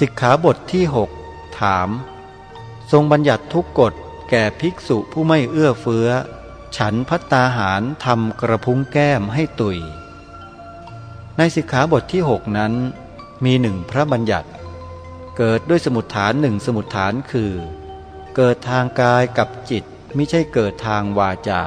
สิกขาบทที่หกถาม ทรงบัญญัติทุกกฎแก่ภิกษุผู้ไม่เอื้อเฟื้อ ฉันพัตตาหารทำกระพุ้งแก้มให้ตุย ในสิกขาบทที่หกนั้น มีหนึ่งพระบัญญัติ เกิดด้วยสมุดฐานหนึ่งสมุดฐานคือ เกิดทางกายกับจิตไม่ใช่เกิดทางวาจา